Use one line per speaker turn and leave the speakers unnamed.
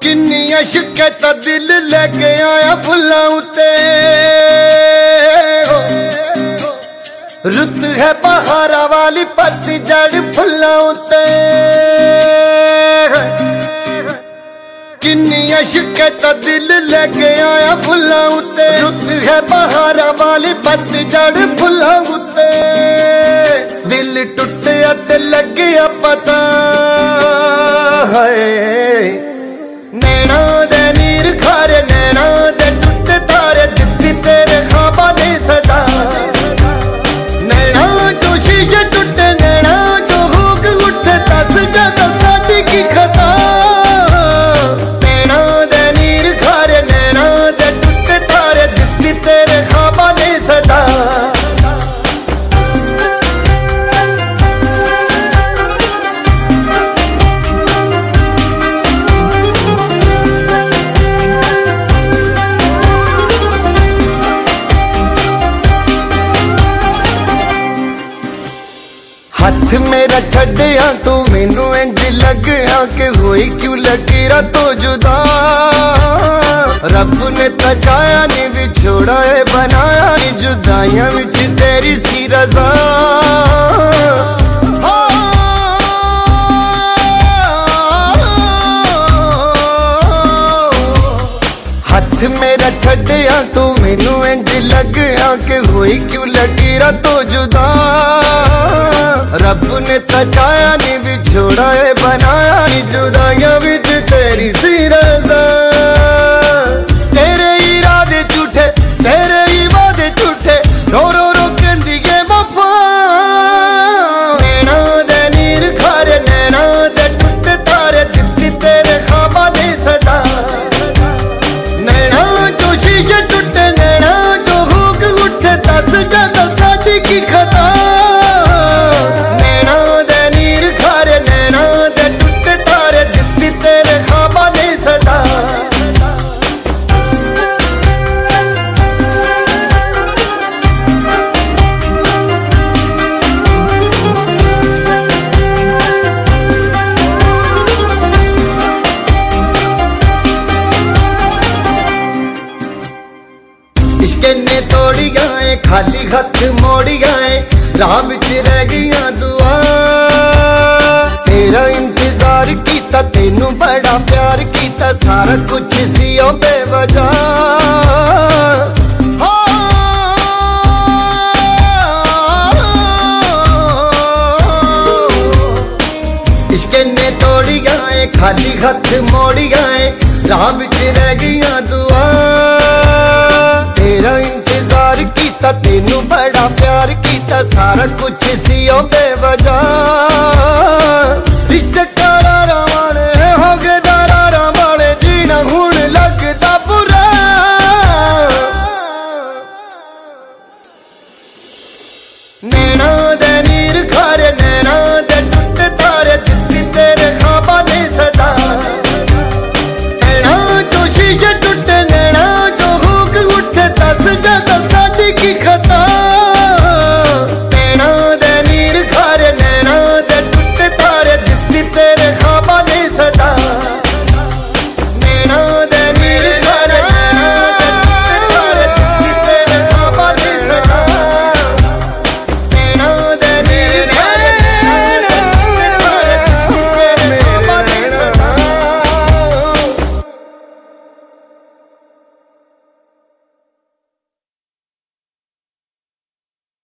ਕਿੰਨੀ ਅਸ਼ਕੇ ਤਾਂ ਦਿਲ ਲੈ ਕੇ ਆਇਆ ਫੁੱਲਾਂ ਉਤੇ। ਰੁੱਤ ਹੈ ਬਹਾਰਾ ਵਾਲੀ ਪੱਤੀ ਜੜ ਫੁੱਲਾਂ ਉਤੇ। ਕਿੰਨੀ ਅਸ਼ਕੇ ਤਾਂ ਦਿਲ ਲੈ ਕੇ ਆਇਆ ਫੁੱਲਾਂ ਉਤੇ। ਰੁੱਤ ਹੈ ਬਹਾਰਾ ਵਾਲੀ ਪੱਤੀ ਜੜ ਫੁੱਲਾਂ ਉਤੇ। ਦਿਲ ਟੁੱਟਿਆ ਤੇ ਲੱਗਿਆ ਪਤਾ। ਹੈ Nena ਹੱਥ ਮੇਰਾ ਛੱਡਿਆ ਤੂੰ ਮੈਨੂੰ ਇੰਜ ਲੱਗਿਆ ਕਿ ਹੋਈ ਕਿਉਂ ਲਕੀਰਾ ਤੋਂ ਜੁਦਾ। ਰੱਬ ਨੇ ਤਾਂ ਚਾਇਆ ਨਹੀਂ ਵਿਛੋੜਾ ਏ, ਬਣਾਇਆ ਨੀ ਜੁਦਾਈਆਂ ਵਿੱਚ ਤੇਰੀ ਸੀ ਰਜ਼ਾ। ਹੱਥ ਮੇਰਾ ਛੱਡਿਆ ਤੂੰ ਮੈਨੂੰ ਇੰਜ ਲੱਗਿਆ ਕਿ ਹੋਈ ਕਿਉਂ ਲਕੀਰਾ ਤੋਂ ਜੁਦਾ। ਰੱਬ ਨੇ ਤਾਂ ਚਾਇਆ ਨਹੀਂ ਵਿਛੋੜਾ ਏ ਬਣਾਇਆ ਨੀ ਜੁਦਾਈਆਂ ਏ ਖਾਲੀ ਹੱਥ ਮੋੜੀਆਂ ਏ, ਰਾਹ ਵਿੱਚ ਰਹਿ ਗਈਆਂ ਦੁਆ। ਤੇਰਾ ਇੰਤਜ਼ਾਰ ਕੀਤਾ, ਤੈਨੂੰ ਬੜਾ ਪਿਆਰ ਕੀਤਾ, ਸਾਰਾ ਕੁਝ ਸੀ ਉਹ ਬੇਵਜਾ। ਖਾਲੀ ਹੱਥ ਮੋੜੀਆਂ ਏ, ਰਾਹ ਵਿੱਚ ਰਹਿ ਗਈਆਂ ਦੁਆ। ਤੇਰਾ ਇੰਤਜ਼ਾਰ ਤੈਨੂੰ ਬੜਾ ਪਿਆਰ ਕੀਤਾ ਸਾਰਾ ਕੁਝ ਸੀ ਉਹ ਬੇਵਜਾ